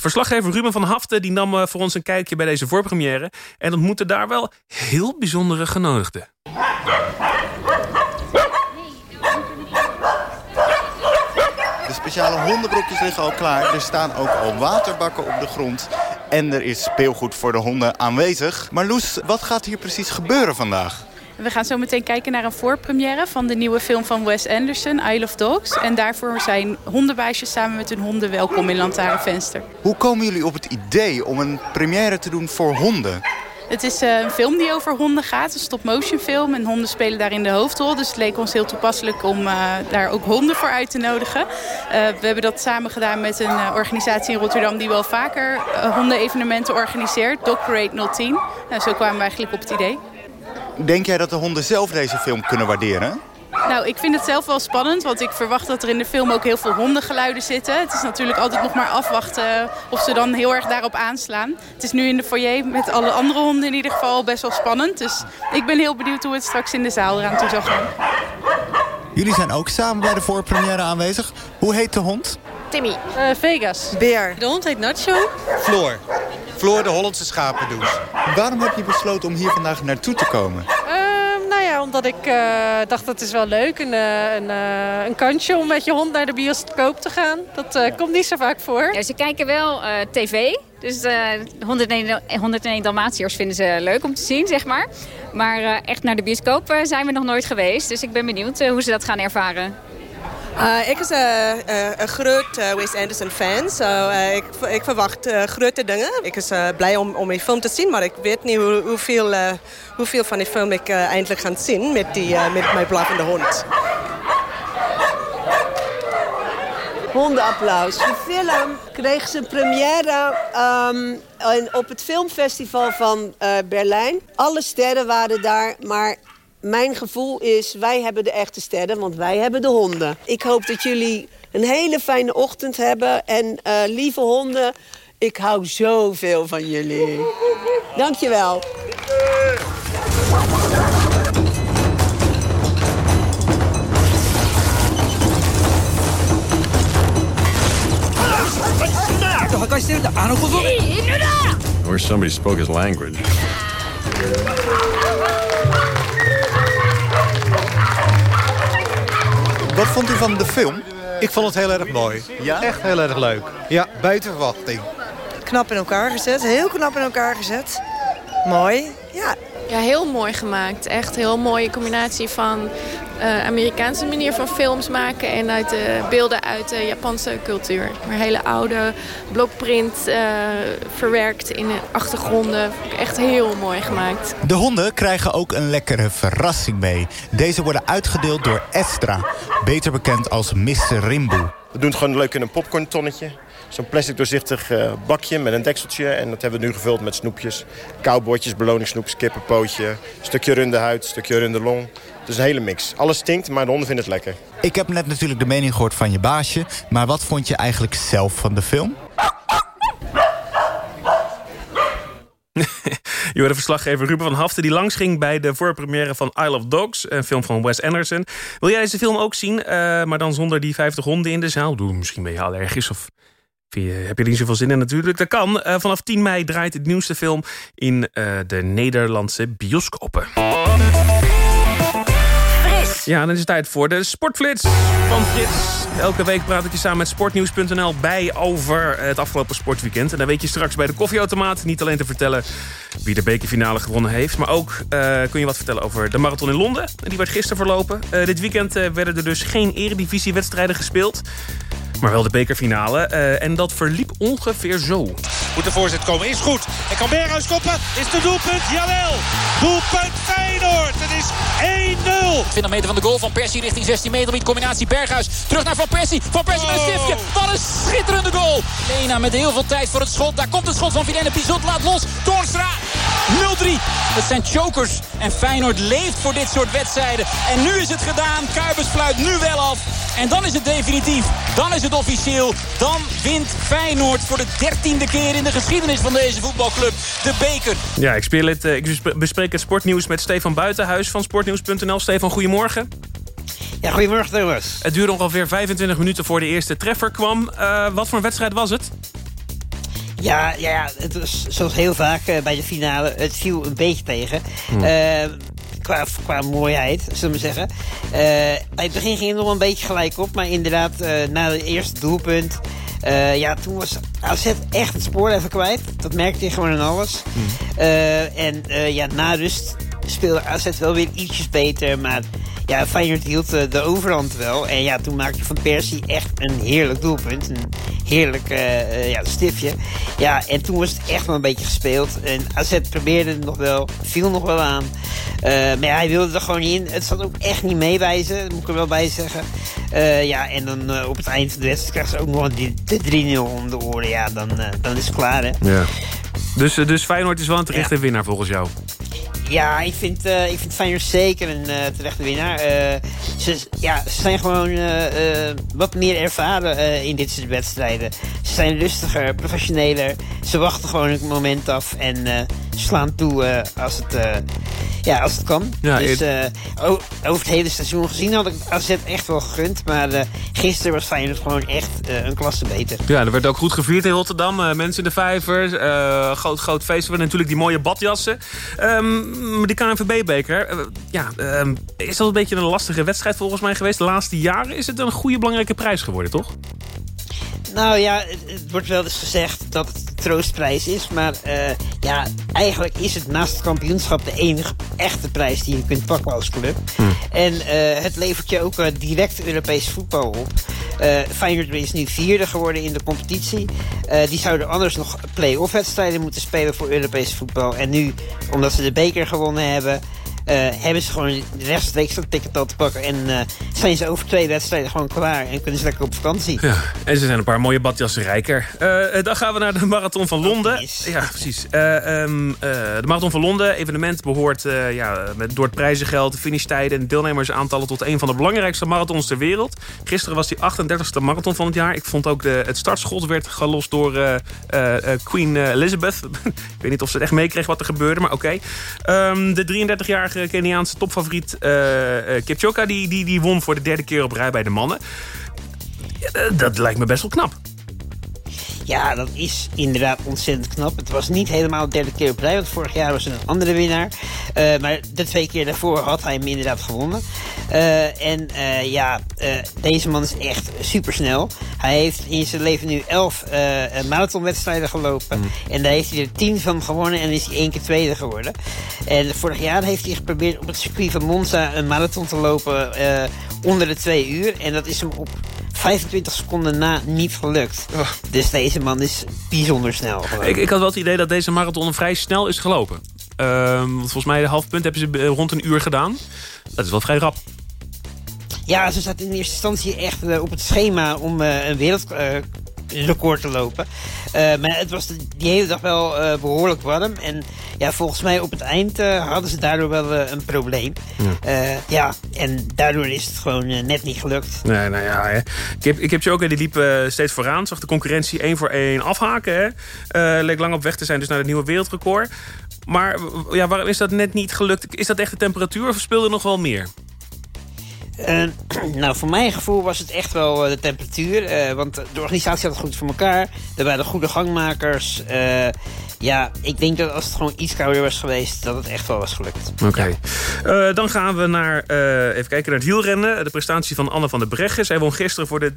Verslaggever Ruben van Haften die nam voor ons een kijkje bij deze voorpremière... en ontmoette daar wel heel bijzondere genodigden. De speciale hondenbrokjes liggen al klaar. Er staan ook al waterbakken op de grond. En er is speelgoed voor de honden aanwezig. Maar Loes, wat gaat hier precies gebeuren vandaag? We gaan zo meteen kijken naar een voorpremière van de nieuwe film van Wes Anderson, Isle of Dogs. En daarvoor zijn hondenbaasjes samen met hun honden welkom in Lantaarnvenster. Hoe komen jullie op het idee om een première te doen voor honden? Het is eh, een film die over honden gaat, een stop-motion film. En honden spelen daarin de hoofdrol. Dus het leek ons heel toepasselijk om uh, daar ook honden voor uit te nodigen. Uh, we hebben dat samen gedaan met een organisatie in Rotterdam... die wel vaker hondenevenementen organiseert, Dog Parade 010. Nou, zo kwamen we eigenlijk op het idee. Denk jij dat de honden zelf deze film kunnen waarderen? Nou, ik vind het zelf wel spannend, want ik verwacht dat er in de film ook heel veel hondengeluiden zitten. Het is natuurlijk altijd nog maar afwachten of ze dan heel erg daarop aanslaan. Het is nu in de foyer met alle andere honden in ieder geval best wel spannend. Dus ik ben heel benieuwd hoe het straks in de zaal eraan toe zal gaan. Jullie zijn ook samen bij de voorpremière aanwezig. Hoe heet de hond? Timmy. Uh, Vegas. Beer. De hond heet Nacho. Floor. Floor, de Hollandse schapendoes. Waarom heb je besloten om hier vandaag naartoe te komen? Omdat ik uh, dacht dat is wel leuk. Een, uh, een, uh, een kansje om met je hond naar de bioscoop te gaan. Dat komt niet zo vaak voor. Ja, ze kijken wel tv. Dus 101, 101 Dalmatiërs vinden ze leuk om te zien, zeg maar. Maar echt naar de bioscoop zijn we nog nooit geweest. Dus ik ben benieuwd hoe ze dat gaan ervaren. Uh, ik is een groot uh, Wes Anderson fan, uh, ik, ik, verwacht grote dingen. Ik is blij om, om film te zien, maar ik weet niet hoe, hoeveel, hoeveel van die film ik eindelijk ga zien met, die, met mijn blaffende hond. Hondenapplaus. De film kreeg zijn première um, op het filmfestival van Berlijn. Alle sterren waren daar, maar mijn gevoel is, wij hebben de echte sterren, want wij hebben de honden. Ik hoop dat jullie een hele fijne ochtend hebben. En uh, lieve honden, ik hou zoveel van jullie. Dankjewel. Or somebody spoke his language. Vond u van de film? Ik vond het heel erg mooi. Ja? Echt heel erg leuk. Ja, buiten verwachting. Knap in elkaar gezet. Heel knap in elkaar gezet. Mooi. Ja. Ja, heel mooi gemaakt. Echt heel mooie combinatie van uh, Amerikaanse manier van films maken... en uit de beelden uit de Japanse cultuur. Maar hele oude blokprint uh, verwerkt in de achtergronden. Echt heel mooi gemaakt. De honden krijgen ook een lekkere verrassing mee. Deze worden uitgedeeld door Estra, beter bekend als Mr. Rimbo. We doen het gewoon leuk in een popcorntonnetje. Zo'n plastic doorzichtig uh, bakje met een dekseltje. En dat hebben we nu gevuld met snoepjes. Koubordjes, beloningssnoeps, kippenpootje. Stukje runde huid, stukje runde long. Dus een hele mix. Alles stinkt, maar de honden vinden het lekker. Ik heb net natuurlijk de mening gehoord van je baasje. Maar wat vond je eigenlijk zelf van de film? Je hoorde verslaggever Ruben van Haften die langs ging bij de voorpremière van Isle of Dogs. Een film van Wes Anderson. Wil jij deze film ook zien, uh, maar dan zonder die 50 honden in de zaal? Doe, misschien ben je allergisch of heb je er niet zoveel zin in natuurlijk? Dat kan. Uh, vanaf 10 mei draait het nieuwste film in uh, de Nederlandse bioscopen. Ja, dan is het tijd voor de Sportflits van Frits. Elke week praat ik je samen met sportnieuws.nl bij over het afgelopen sportweekend. En dan weet je straks bij de koffieautomaat niet alleen te vertellen wie de bekerfinale gewonnen heeft... maar ook uh, kun je wat vertellen over de marathon in Londen. Die werd gisteren verlopen. Dit weekend werden er dus geen eredivisiewedstrijden gespeeld maar wel de bekerfinale. Uh, en dat verliep ongeveer zo. Moet de voorzet komen, is goed. En kan Berghuis koppen, is de doelpunt, jawel. Doelpunt Feyenoord, het is 1-0. 20 meter van de goal van Persie richting 16 meter. Met combinatie Berghuis, terug naar Van Persie. Van Persie oh. met een stiftje, wat een schitterende goal. Lena met heel veel tijd voor het schot. Daar komt het schot van Vilene Pizot, laat los. Toornstra, 0-3. Het zijn chokers en Feyenoord leeft voor dit soort wedstrijden. En nu is het gedaan, Kuipers fluit nu wel af. En dan is het definitief, dan is het officieel. Dan wint Feyenoord voor de dertiende keer in de geschiedenis van deze voetbalclub de beker. Ja, ik, speel het, ik bespreek het sportnieuws met Stefan Buitenhuis van sportnieuws.nl. Stefan, goedemorgen. Ja, goedemorgen Thomas. Het duurde ongeveer 25 minuten voor de eerste treffer kwam. Uh, wat voor een wedstrijd was het? Ja, ja, het was zoals heel vaak uh, bij de finale. Het viel een beetje tegen. Hmm. Uh, qua, qua mooiheid, zullen we zeggen. Uh, bij het begin ging het nog een beetje gelijk op. Maar inderdaad, na het eerste doelpunt... ja, toen was AZ echt het spoor even kwijt. Dat merkte je gewoon in alles. Hmm. en ja, na rust speelde AZ wel weer ietsjes beter. Maar ja, Feyenoord hield de overhand wel. En ja, toen maakte Van Persie echt een heerlijk doelpunt. Een heerlijk uh, ja, stiftje. Ja, en toen was het echt wel een beetje gespeeld. En AZ probeerde het nog wel, viel nog wel aan. maar ja, hij wilde er gewoon niet in. Het zat ook echt niet meewijzen, moet ik er wel bij zeggen. ja, en dan op het eind van de wedstrijd krijgt ze ook nog de 3-0 om de oren. Ja, dan, dan is het klaar, hè. Ja. Dus, dus Feyenoord is wel een terechte winnaar volgens jou? Ja, ik vind, uh, ik vind Feyenoord zeker een uh, terechte winnaar. Uh, ze, ja, ze zijn gewoon wat meer ervaren in dit soort wedstrijden. Ze zijn rustiger, professioneler. Ze wachten gewoon het moment af en slaan toe als, het, ja, als het kan. Ja, dus over het hele seizoen gezien had ik AZ echt wel gegund. Maar gisteren was Feyenoord gewoon echt een klasse beter. Ja, er werd ook goed gevierd in Rotterdam. mensen in de vijver, groot, groot feest. We natuurlijk die mooie badjassen. Um, de KNVB-beker, eh, ja, ehm, is dat een beetje een lastige wedstrijd volgens mij geweest. De laatste jaren is het een goede belangrijke prijs geworden, toch? Nou ja, het wordt wel eens gezegd dat het een troostprijs is. Maar uh, ja, eigenlijk is het naast het kampioenschap de enige echte prijs die je kunt pakken als club. Hm. En uh, het levert je ook uh, direct Europees voetbal op. Feyenoord is nu vierde geworden in de competitie. die zouden anders nog play-off wedstrijden moeten spelen voor Europees voetbal. En nu, omdat ze de beker gewonnen hebben... Uh, hebben ze gewoon rechtstreeks dat ticket al te pakken. En uh, zijn ze over twee wedstrijden gewoon klaar. En kunnen ze lekker op vakantie. Ja, en ze zijn een paar mooie badjassen rijker. Uh, dan gaan we naar de Marathon van Londen. Ja, precies. Um, de Marathon van Londen, evenement behoort ja, met, door het prijzengeld, de finishtijden en deelnemersaantallen tot een van de belangrijkste marathons ter wereld. Gisteren was die 38e marathon van het jaar. Ik vond ook de, het startschot werd gelost door Queen Elizabeth. Ik weet niet of ze het echt meekreeg wat er gebeurde, maar oké. Okay. Um, de 33-jarige Keniaanse topfavoriet uh, Kipchoka... Die, die, die won voor de derde keer op rij bij de mannen. dat lijkt me best wel knap. Ja, dat is inderdaad ontzettend knap. Het was niet helemaal de derde keer op rij, want vorig jaar was er een andere winnaar. Uh, maar de twee keer daarvoor had hij hem inderdaad gewonnen. Uh, en uh, ja, deze man is echt supersnel. Hij heeft in zijn leven nu elf marathonwedstrijden gelopen. Mm. En daar heeft hij er tien van gewonnen en is hij één keer tweede geworden. En vorig jaar heeft hij geprobeerd op het circuit van Monza een marathon te lopen onder de twee uur. En dat is hem op 25 seconden na niet gelukt. Oh. Dus deze man is bijzonder snel. Ik, ik, had wel het idee dat deze marathon vrij snel is gelopen. Uh, volgens mij de halfpunt hebben ze rond een uur gedaan. Dat is wel vrij rap. Ja, ze zat in eerste instantie echt uh, op het schema om uh, een wereld, uh, record te lopen. Uh, maar het was die hele dag wel uh, behoorlijk warm. En ja, volgens mij op het eind uh, hadden ze daardoor wel een probleem. Ja. ja, en daardoor is het gewoon net niet gelukt. Nee, nou ja, hè. Ik, heb, ik heb je ook, die liep steeds vooraan. Zag de concurrentie één voor één afhaken. Hè. leek lang op weg te zijn dus naar het nieuwe wereldrecord. Maar ja, waarom is dat net niet gelukt? Is dat echt de temperatuur of speelde er nog wel meer? Uh, nou, voor mijn gevoel was het echt wel uh, de temperatuur. Uh, want de organisatie had het goed voor elkaar. Er waren goede gangmakers. Ja, ik denk dat als het gewoon iets kouder was geweest... dat het echt wel was gelukt. Oké. Okay. dan gaan we naar, even kijken, naar het wielrennen. De prestatie van Anne van der Breggen. Zij won gisteren voor de...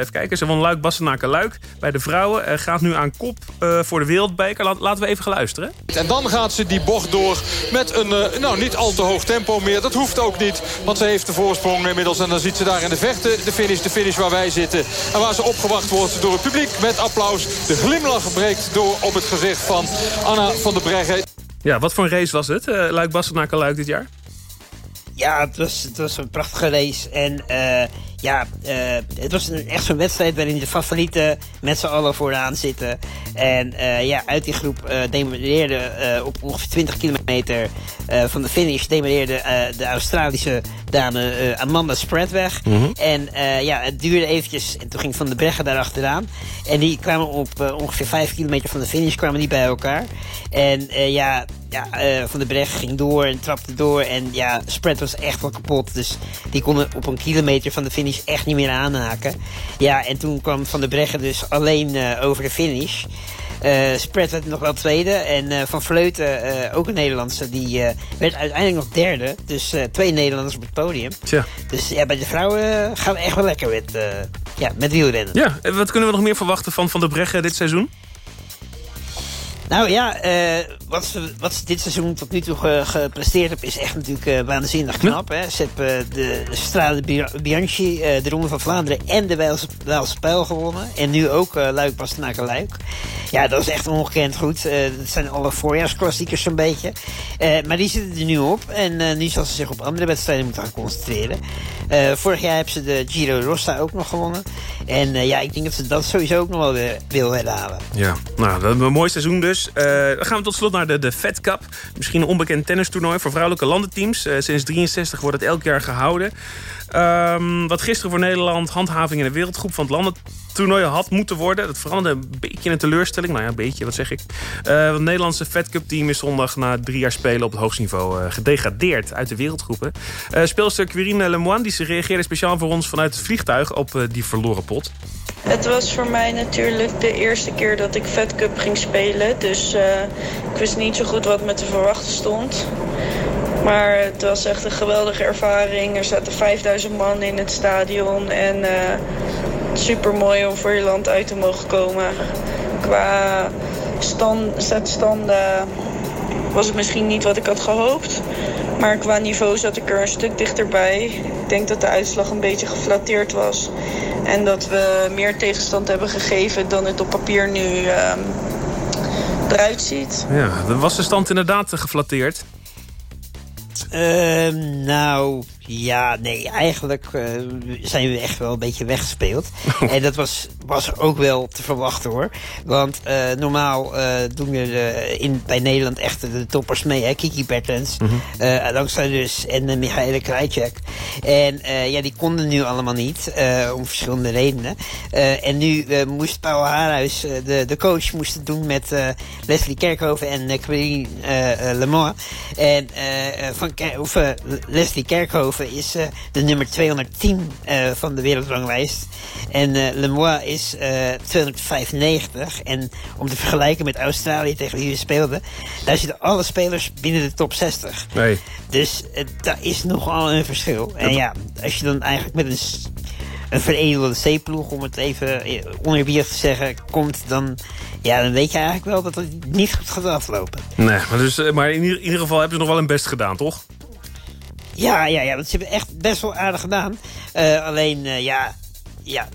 even kijken, ze won Luik Bassenaken Luik bij de vrouwen. gaat nu aan kop voor de wereldbeker. laten we even gaan luisteren. En dan gaat ze die bocht door met een nou, niet al te hoog tempo meer. Dat hoeft ook niet, want ze heeft de voorsprong inmiddels. En dan ziet ze daar in de vechten de finish, de finish waar wij zitten. En waar ze opgewacht wordt door het publiek met applaus. De glimlach breekt door op het gezicht van Anna van der Breggen. Ja, wat voor een race was het? Uh, Luik Bastenaken Luik dit jaar? Ja, het was, het was een prachtige race. En uh, ja, uh, het was een, echt zo'n wedstrijd waarin de favorieten met z'n allen vooraan zitten. En uh, ja, uit die groep uh, demareerde op ongeveer 20 kilometer van de finish... demareerde de Australische dame Amanda Spread weg. Mm -hmm. En ja, het duurde eventjes en toen ging Van de Breggen daar achteraan. En die kwamen op ongeveer 5 kilometer van de finish kwamen die bij elkaar. En ja, ja, Van de Breggen ging door en trapte door. En ja, Spread was echt wel kapot. Dus die konden op een kilometer van de finish echt niet meer aanhaken. Ja, en toen kwam Van der Breggen dus alleen uh, over de finish. Uh, Spread werd nog wel tweede. En uh, Van Vleuten, ook een Nederlandse, die werd uiteindelijk nog derde. Dus twee Nederlanders op het podium. Tja. Dus ja, bij de vrouwen gaan we echt wel lekker met, ja, met wielrennen. Ja, en wat kunnen we nog meer verwachten van Van der Breggen dit seizoen? Nou ja, uh, wat, ze, wat ze dit seizoen tot nu toe ge, gepresteerd hebben... is echt natuurlijk uh, waanzinnig knap. Hè? Ze hebben uh, de, de Strade Bianchi, de Ronde van Vlaanderen... en de Waalse Pijl gewonnen. En nu ook Luik Bastenaken Luik. Ja, dat is echt ongekend goed. dat zijn alle voorjaarsklassiekers zo'n beetje. maar die zitten er nu op. En nu zal ze zich op andere wedstrijden moeten gaan concentreren. vorig jaar hebben ze de Giro Rossa ook nog gewonnen. En ja, ik denk dat ze dat sowieso ook nog wel weer wil herhalen. Ja, nou, dat een mooi seizoen dus. Uh, dan gaan we tot slot naar de, de Fed Cup. Misschien een onbekend tennistoernooi voor vrouwelijke landenteams. Uh, sinds 63 wordt het elk jaar gehouden. Um, wat gisteren voor Nederland handhaving in de wereldgroep van het landentoernooi had moeten worden. Dat veranderde een beetje een teleurstelling. Nou ja, een beetje, wat zeg ik. Uh, het Nederlandse Fed Cup team is zondag na drie jaar spelen op het hoogste niveau uh, gedegradeerd uit de wereldgroepen. Uh, speelster Quirine Lemoine die reageerde speciaal voor ons vanuit het vliegtuig op die verloren pot. Het was voor mij natuurlijk de eerste keer dat ik Fed Cup ging spelen. Dus ik wist niet zo goed wat me te verwachten stond. Maar het was echt een geweldige ervaring. Er zaten 5000 man in het stadion. En uh, super mooi om voor je land uit te mogen komen. Qua stand, was het misschien niet wat ik had gehoopt. Maar qua niveau zat ik er een stuk dichterbij. Ik denk dat de uitslag een beetje geflatteerd was. En dat we meer tegenstand hebben gegeven dan het op papier nu uh, eruit ziet. Ja, was de stand inderdaad geflatteerd? Uh, nou, ja, nee, eigenlijk uh, zijn we echt wel een beetje weggespeeld. en dat was, was ook wel te verwachten hoor. Want uh, normaal uh, doen we in, bij Nederland echt de toppers mee. Hè? Kiki Bertens, mm -hmm. Dus en Michaela Krajcek. En ja, die konden nu allemaal niet, om verschillende redenen. en nu moest Paul Haarhuis, de, de coach, moest het doen met Leslie Kerkhoven en uh, Mans. En van of, Leslie Kerkhoven is de nummer 210 uh, van de wereldranglijst. En uh, Lemois is 295. En om te vergelijken met Australië tegen wie we speelden... daar zitten alle spelers binnen de top 60. Nee. Dus daar is nogal een verschil. En ja, als je dan eigenlijk met een een veredelde C-ploeg, om het even oneerbiedig te zeggen, komt, dan, ja, dan weet je eigenlijk wel dat het niet goed gaat aflopen. Nee, maar, dus, maar in, ieder, in ieder geval hebben ze nog wel hun best gedaan, toch? Ja, ja, ja, want ze hebben echt best wel aardig gedaan. Uh, alleen, uh, ja, ja,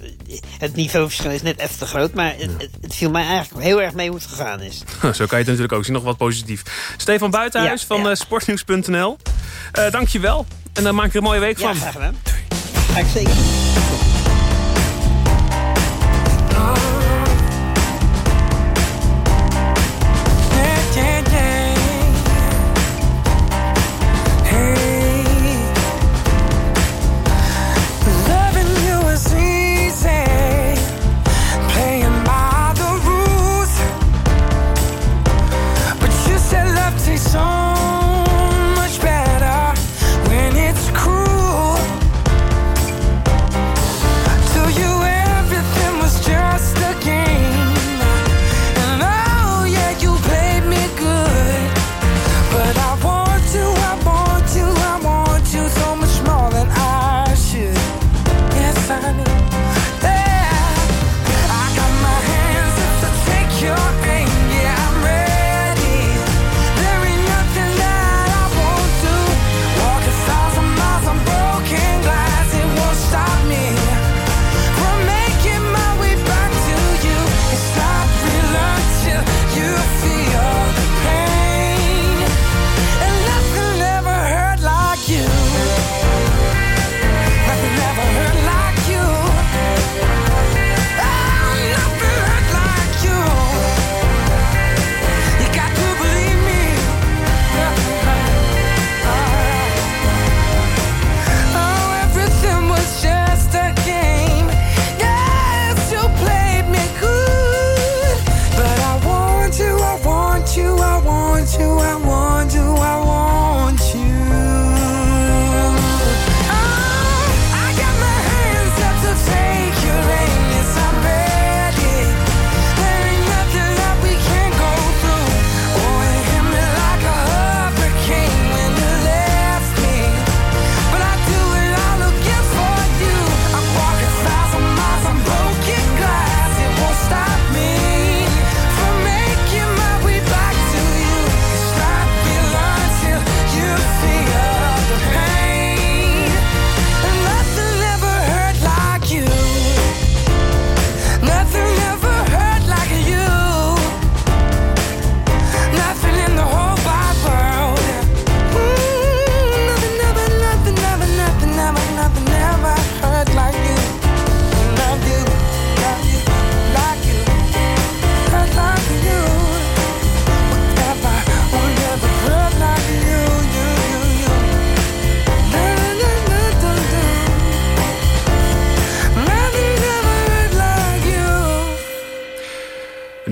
het niveauverschil is net even te groot. Maar het, het, viel mij eigenlijk heel erg mee hoe het gegaan is. Zo kan je het natuurlijk ook zien. Nog wat positief. Stefan Buitenhuis ja, van ja. Uh, sportnieuws.nl. Uh, dank je wel. En dan maak ik er een mooie week ja, van. graag gedaan. Ga ik zeker.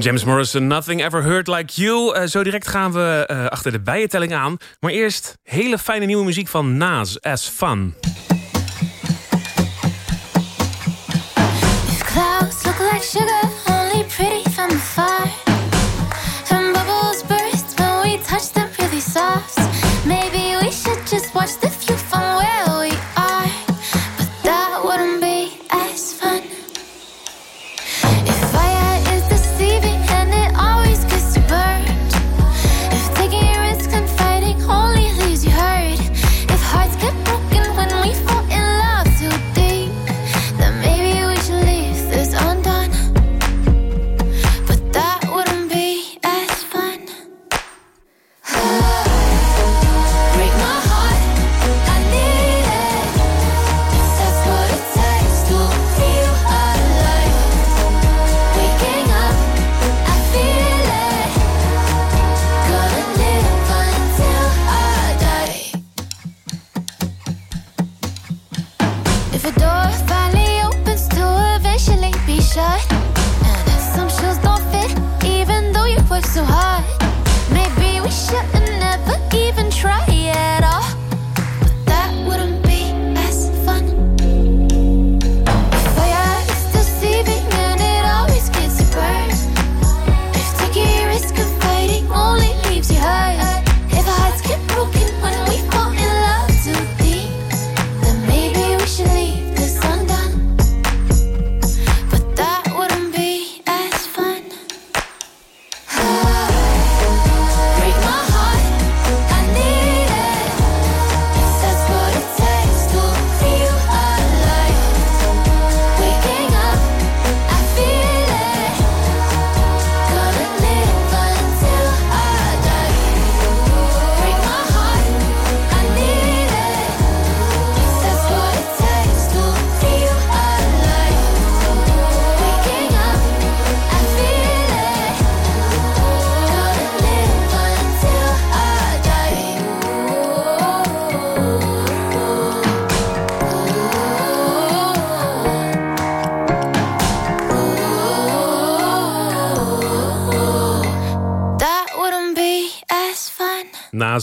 James Morrison, Nothing Ever Heard Like You. Uh, zo direct gaan we uh, achter de bijentelling aan. Maar eerst hele fijne nieuwe muziek van Nas, As Fun.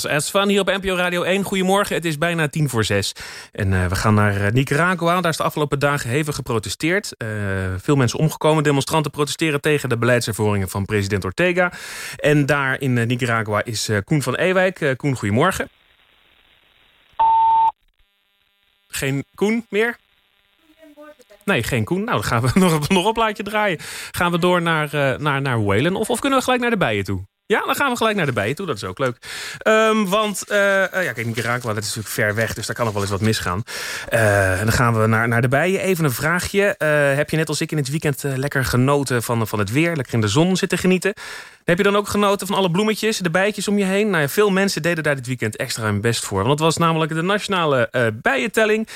Naast Esvan hier op NPO Radio 1. Goedemorgen, het is bijna tien voor zes. En eh, we gaan naar eh, Nicaragua. Daar is de afgelopen dagen hevig geprotesteerd. Eh, veel mensen omgekomen. Demonstranten protesteren tegen de beleidservoeringen van president Ortega. En daar in Nicaragua is Koen van Ewijk. Koen, goedemorgen. Geen Koen meer? Nee, geen Koen. Nou, dan gaan we nog, nog een plaatje draaien. Gaan we door naar, naar, naar Whalen? Of, of kunnen we gelijk naar de bijen toe? Ja, dan gaan we gelijk naar de bijen toe. Dat is ook leuk. Ehm, want, eh, ja, kijk, Nicaragua, dat is natuurlijk ver weg. Dus daar kan nog wel eens wat misgaan. En dan gaan we naar, naar de bijen. Even een vraagje. Heb je net als ik in het weekend lekker genoten van, van het weer? Lekker in de zon zitten genieten? Heb je dan ook genoten van alle bloemetjes, de bijtjes om je heen? Nou ja, veel mensen deden daar dit weekend extra hun best voor. Want het was namelijk de nationale eh, bijentelling.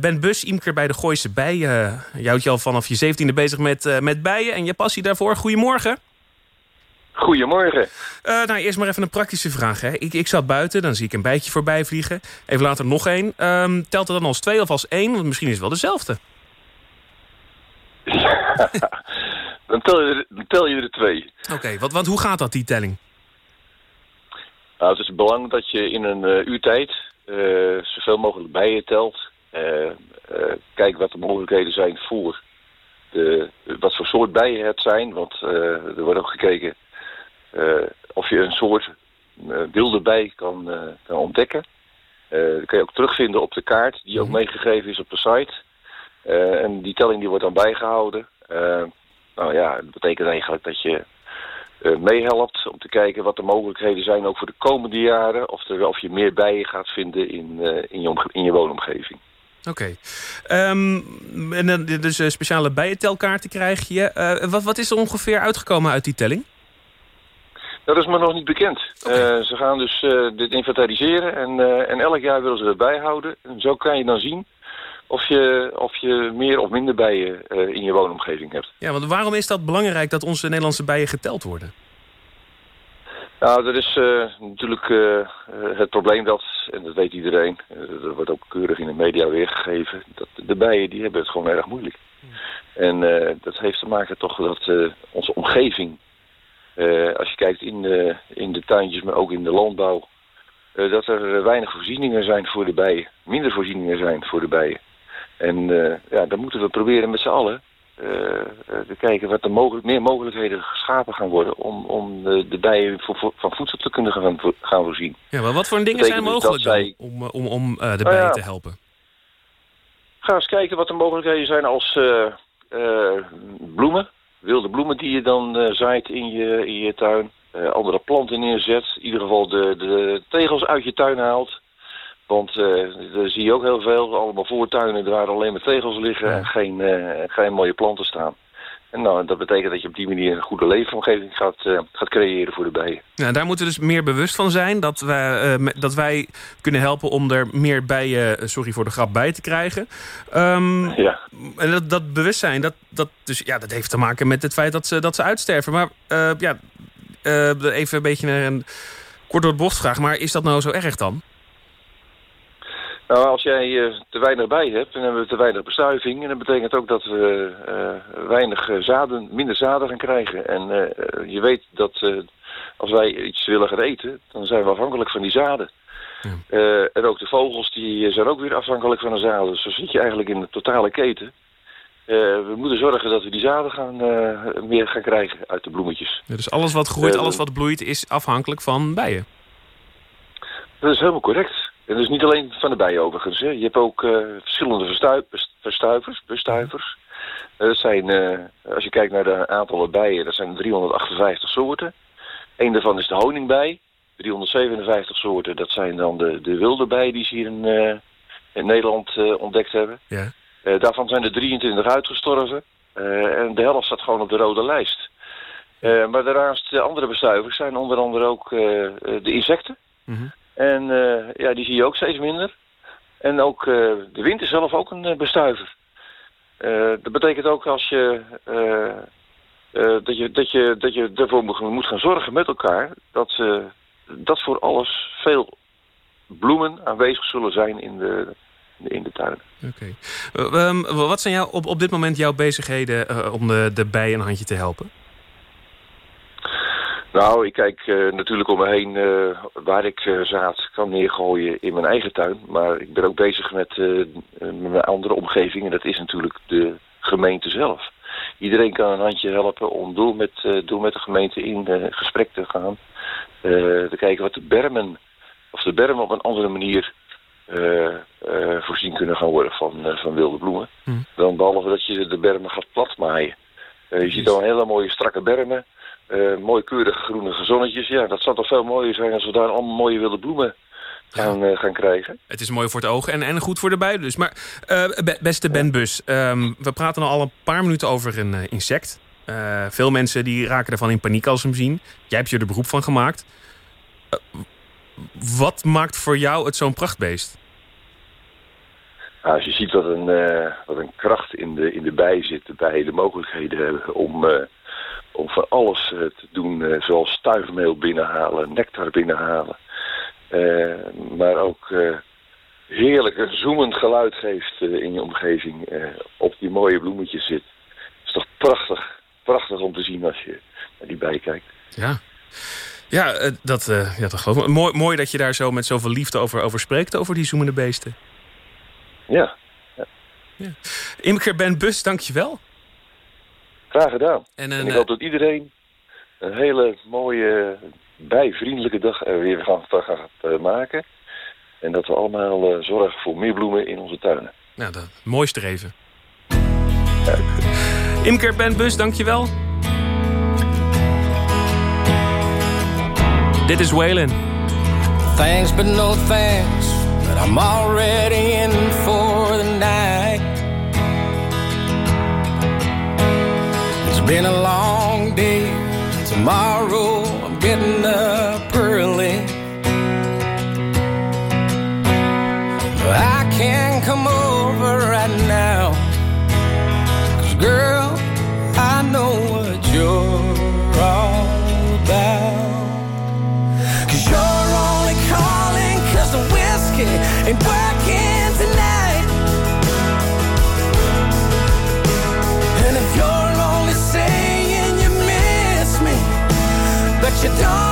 Ben Bus, imker bij de Gooise Bij. Uh, je houdt je al vanaf je zeventiende bezig met, met bijen. En je passie daarvoor. Goedemorgen. Goedemorgen. Eh, nou, eerst maar even een praktische vraag. Hè. Ik, ik zat buiten, dan zie ik een bijtje voorbij vliegen. Even later nog één. Ehm, telt het dan als twee of als één? Want misschien is het wel dezelfde. Dan tel je er, dan tel je er twee. Oké, want, want hoe gaat dat, die telling? Nou, het is belangrijk dat je in een eh, uurtijd eh, zoveel mogelijk bijen telt. Kijk wat de mogelijkheden zijn voor de, wat voor soort bijen het zijn. Want er wordt ook gekeken of je een soort eh, wilde bij kan, eh, kan ontdekken. Eh, dat kan je ook terugvinden op de kaart die ook meegegeven is op de site. Eh, en die telling die wordt dan bijgehouden. Eh, nou ja, dat betekent eigenlijk dat je eh, meehelpt om te kijken wat de mogelijkheden zijn ook voor de komende jaren. Of, er, of je meer bijen gaat vinden in, eh, in, je, in je woonomgeving. Oké. Ehm, en dan dus eh, speciale bijentelkaarten krijg je. Eh, wat, wat is er ongeveer uitgekomen uit die telling? Dat is me nog niet bekend. Eh, ze gaan dus eh, dit inventariseren en, eh, en elk jaar willen ze het bijhouden. En zo kan je dan zien of je, of je meer of minder bijen in je woonomgeving hebt. Ja, want waarom is dat belangrijk dat onze Nederlandse bijen geteld worden? Nou, dat is natuurlijk het probleem dat, en dat weet iedereen, dat wordt ook keurig in de media weergegeven, dat de bijen die hebben het gewoon erg moeilijk. En eh, dat heeft te maken toch dat onze omgeving als je kijkt in de, in de tuintjes, maar ook in de landbouw, eh, dat er weinig voorzieningen zijn voor de bijen. Minder voorzieningen zijn voor de bijen. En eh, ja, dan moeten we proberen met z'n allen eh, eh, te kijken wat er mogelijk, meer mogelijkheden geschapen gaan worden om, om de, de bijen voor- voor- van voedsel te kunnen gaan, gaan voorzien. Ja, maar wat voor dingen zijn dus mogelijk om, om, om eh, de Nou bijen ja. te helpen? Ga eens kijken wat de mogelijkheden zijn als eh, eh, bloemen. Wilde bloemen die je dan eh, zaait in je, in je tuin. Eh, andere planten neerzet. In ieder geval de, de tegels uit je tuin haalt. Want eh daar zie je ook heel veel. Allemaal voortuinen waar alleen maar tegels liggen en geen, geen mooie planten staan. En nou, dat betekent dat je op die manier een goede leefomgeving gaat, eh, gaat creëren voor de bijen. Nou, daar moeten we dus meer bewust van zijn. Dat wij, eh, dat wij kunnen helpen om er meer bijen, eh, sorry voor de grap, bij te krijgen. Ehm, Ja. En dat, dat bewustzijn, dat, dat, dus, ja, dat heeft te maken met het feit dat ze, dat ze uitsterven. Maar ja, even een beetje een kort door de bocht vraag. Maar is dat nou zo erg dan? Nou, als jij eh, te weinig bij hebt, dan hebben we te weinig bestuiving. En dat betekent ook dat we eh, weinig eh, zaden, minder zaden gaan krijgen. En je weet dat als wij iets willen gaan eten, dan zijn we afhankelijk van die zaden. Eh, en ook de vogels die zijn ook weer afhankelijk van de zaden. Dus zo zit je eigenlijk in de totale keten. We moeten zorgen dat we die zaden gaan, meer gaan krijgen uit de bloemetjes. Ja, dus alles wat groeit, alles wat bloeit, is afhankelijk van bijen. Dat is helemaal correct. En dat is niet alleen van de bijen overigens. Hè. Je hebt ook eh, verschillende verstuivers, bestuivers. Eh, dat zijn, eh, als je kijkt naar de aantallen bijen, dat zijn 358 soorten. Eén daarvan is de honingbij. 357 soorten, dat zijn dan de, de wilde bijen die ze hier in, in Nederland ontdekt hebben. Ja. Daarvan zijn er 23 uitgestorven. En de helft staat gewoon op de rode lijst. Maar daarnaast de andere bestuivers zijn onder andere ook de insecten. En eh, ja, die zie je ook steeds minder. En ook eh, de wind is zelf ook een eh, bestuiver. Dat betekent ook als je, dat je, dat je, dat je ervoor moet, gaan zorgen met elkaar... dat, dat voor alles veel bloemen aanwezig zullen zijn in de, in de tuin. Oké. Eh, ehm, wat zijn jou, op, op dit moment jouw bezigheden om de, de bijen een handje te helpen? Nou, ik kijk eh, natuurlijk om me heen eh, waar ik eh, zaad kan neergooien in mijn eigen tuin. Maar ik ben ook bezig met, met mijn andere omgeving en dat is natuurlijk de gemeente zelf. Iedereen kan een handje helpen om door met, door met de gemeente in gesprek te gaan. Te kijken wat de bermen, of de bermen op een andere manier voorzien kunnen gaan worden van, van wilde bloemen. Dan behalve dat je de bermen gaat platmaaien. Je ziet al een hele mooie strakke bermen. Eh mooi keurige groene zonnetjes. Ja, dat zou toch veel mooier zijn als we daar allemaal mooie wilde bloemen gaan, eh, gaan krijgen. Het is mooi voor het oog en, en goed voor de bijen dus. Maar eh, be- beste Ben Bus, ehm, we praten al een paar minuten over een insect. Veel mensen die raken ervan in paniek als ze hem zien. Jij hebt je er beroep van gemaakt. Wat maakt voor jou het zo'n prachtbeest? Nou, als je ziet wat een, wat een kracht in de, in de bij zit, de bijen de mogelijkheden hebben om, om van alles eh, te doen, eh, zoals stuifmeel binnenhalen, nectar binnenhalen. Eh, maar ook heerlijk een zoemend geluid geeft in je omgeving, op die mooie bloemetjes zit. Het is toch prachtig, prachtig om te zien als je naar die bij kijkt. Ja, ja, dat, ja dat geloof ik. Mooi, mooi dat je daar zo met zoveel liefde over, over spreekt, over die zoemende beesten. Ja. Imker Ben Bus, dankjewel. Graag gedaan. En, ik eh, hoop dat iedereen een hele mooie, bijvriendelijke dag er weer van van gaat eh, maken. En dat we allemaal eh, zorgen voor meer bloemen in onze tuinen. Nou, dat mooi streven. Imker Ben Bus, dankjewel. Dit is Waylon. Thanks but no thanks, but I'm already in for been a long day. Tomorrow I'm getting up early. I can't come over right now. Cause girl, I know what you're all about. Cause you're only calling cause the whiskey ain't you don't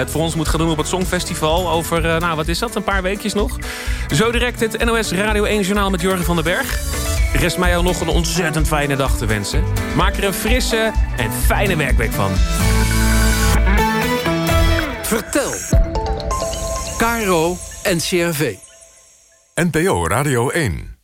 het voor ons moet gaan doen op het Songfestival. Over, eh, nou wat is dat, een paar weekjes nog. Zo direct het NOS Radio 1 Journaal met Jurgen van den Berg. Rest mij al nog een ontzettend fijne dag te wensen. Maak er een frisse en fijne werkweek van. Vertel. Caro en CRV. NPO Radio 1.